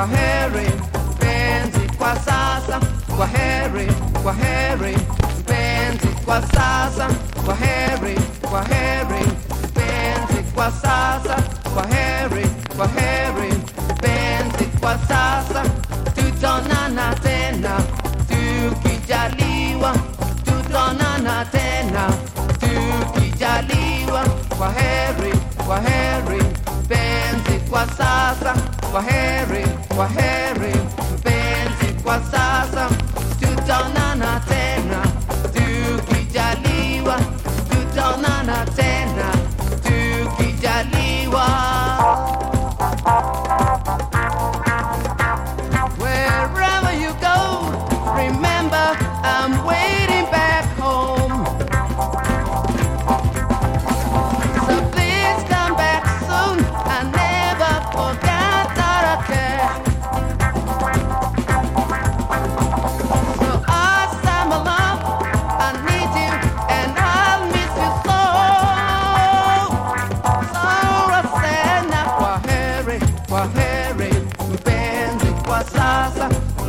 kwa mpenzi kwa sasa, kwa heri, mpenzi kwa sasa, kwa heri, mpenzi kwa sasa, kwa heri, mpenzi kwa sasa, tutaonana tena tukijaliwa, tutaonana tena tukijaliwa, kwa heri, mpenzi kwa sasa, kwa kwa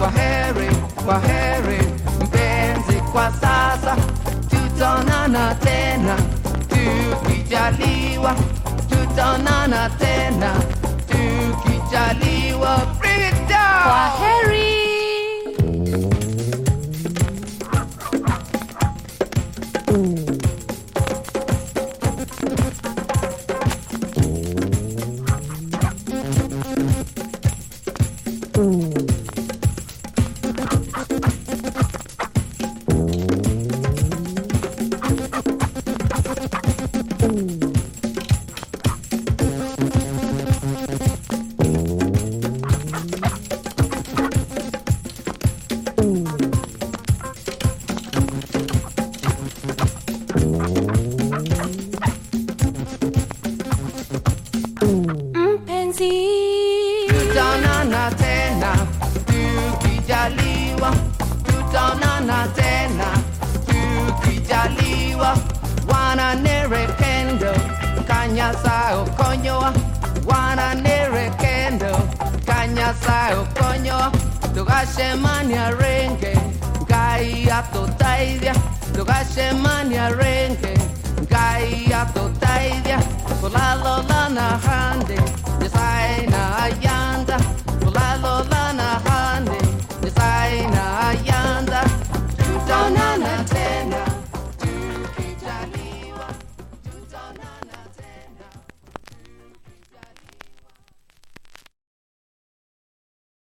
sasa. Kwaheri, kwaheri, mpenzi kwa sasa. Tutaonana tena tukijaliwa, tutaonana tena tukijaliwa. Wananerekendo kanyasa okonyowa wananerekendo kanyasa okonyowa tugashemania renge ngai atutaithia tugashemania renge ngai atutaithia kulalolana hande nyasaye na ayanda kulalolana hande nyasaye na